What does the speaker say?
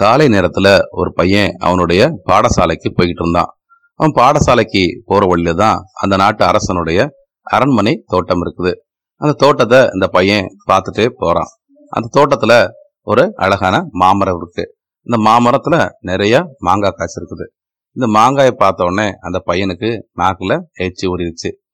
காலை நேரத்துல ஒரு பையன் அவனுடைய பாடசாலைக்கு போய்கிட்டு இருந்தான். அவன் பாடசாலைக்கு போற வழியில தான் அந்த நாட்டு அரசனுடைய அரண்மனை தோட்டம் இருக்குது. அந்த தோட்டத்தை இந்த பையன் பார்த்துட்டே போறான். அந்த தோட்டத்துல ஒரு அழகான மாமரம் இருக்கு. இந்த மாமரத்துல நிறைய மாங்காய் காய்ச்சிருக்குது. இந்த மாங்காயை பார்த்த உடனே அந்த பையனுக்கு நாக்குல எச்சி ஊறிடுச்சு.